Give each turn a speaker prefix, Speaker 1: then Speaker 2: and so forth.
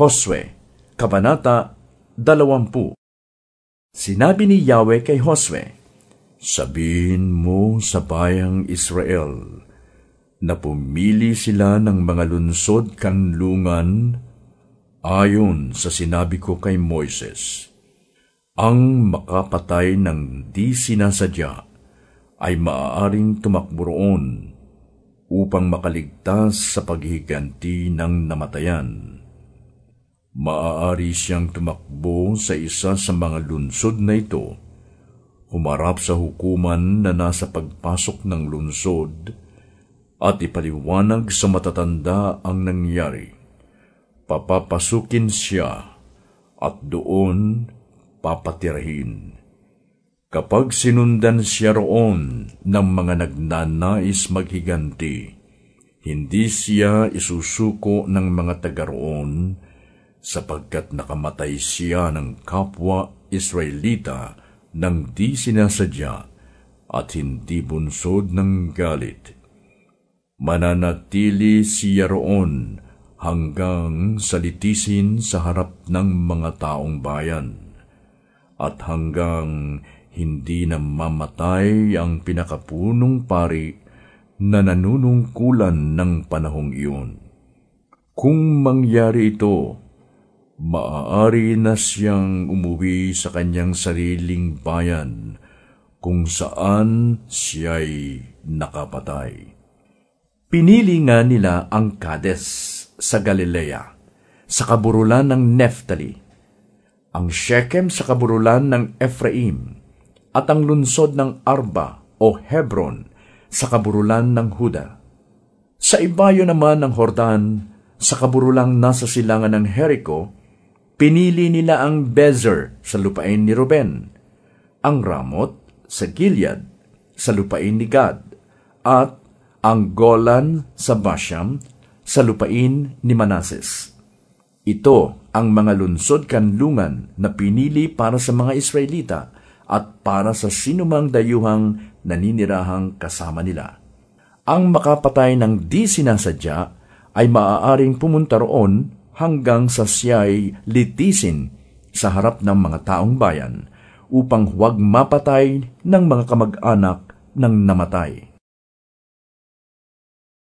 Speaker 1: Josue, Kabanata 20 Sinabi ni Yahweh kay Josue, Sabihin mo sa bayang Israel na pumili sila ng mga lunsod kanlungan ayon sa sinabi ko kay Moises. Ang makapatay ng di sinasadya ay maaaring tumakbo roon upang makaligtas sa paghiganti ng namatayan. Maaari siyang tumakbo sa isa sa mga lunsod na ito, humarap sa hukuman na nasa pagpasok ng lunsod, at ipaliwanag sa matatanda ang nangyari. Papapasukin siya at doon papatirahin. Kapag sinundan siya roon ng mga nagnanais maghiganti, hindi siya isusuko ng mga taga roon sapagkat nakamatay siya ng kapwa Israelita nang di sinasadya at hindi bunsod ng galit. Mananatili siya roon hanggang salitisin sa harap ng mga taong bayan at hanggang hindi na mamatay ang pinakapunong pari na nanunungkulan ng panahong iyon. Kung mangyari ito, maaari na siyang umuwi sa kanyang sariling bayan kung saan siya'y nakapatay. Pinili nga nila ang Kades sa Galilea, sa kaburulan ng Neftali, ang Shechem sa kaburulan ng Ephraim, at ang lunsod ng Arba o Hebron sa kaburulan ng Huda. Sa ibayo naman ng Hordan, sa kaburulang nasa silangan ng Jericho, pinili nila ang Bezer sa lupain ni Ruben, ang Ramot sa Gilead sa lupain ni Gad, at ang Golan sa Basham sa lupain ni Manases. Ito ang mga lunsod kanlungan na pinili para sa mga Israelita at para sa sinumang dayuhang naninirahang kasama nila. Ang makapatay ng di sinasadya ay maaaring pumunta roon hanggang sa siya'y litisin sa harap ng mga taong bayan upang huwag mapatay ng mga kamag-anak ng namatay.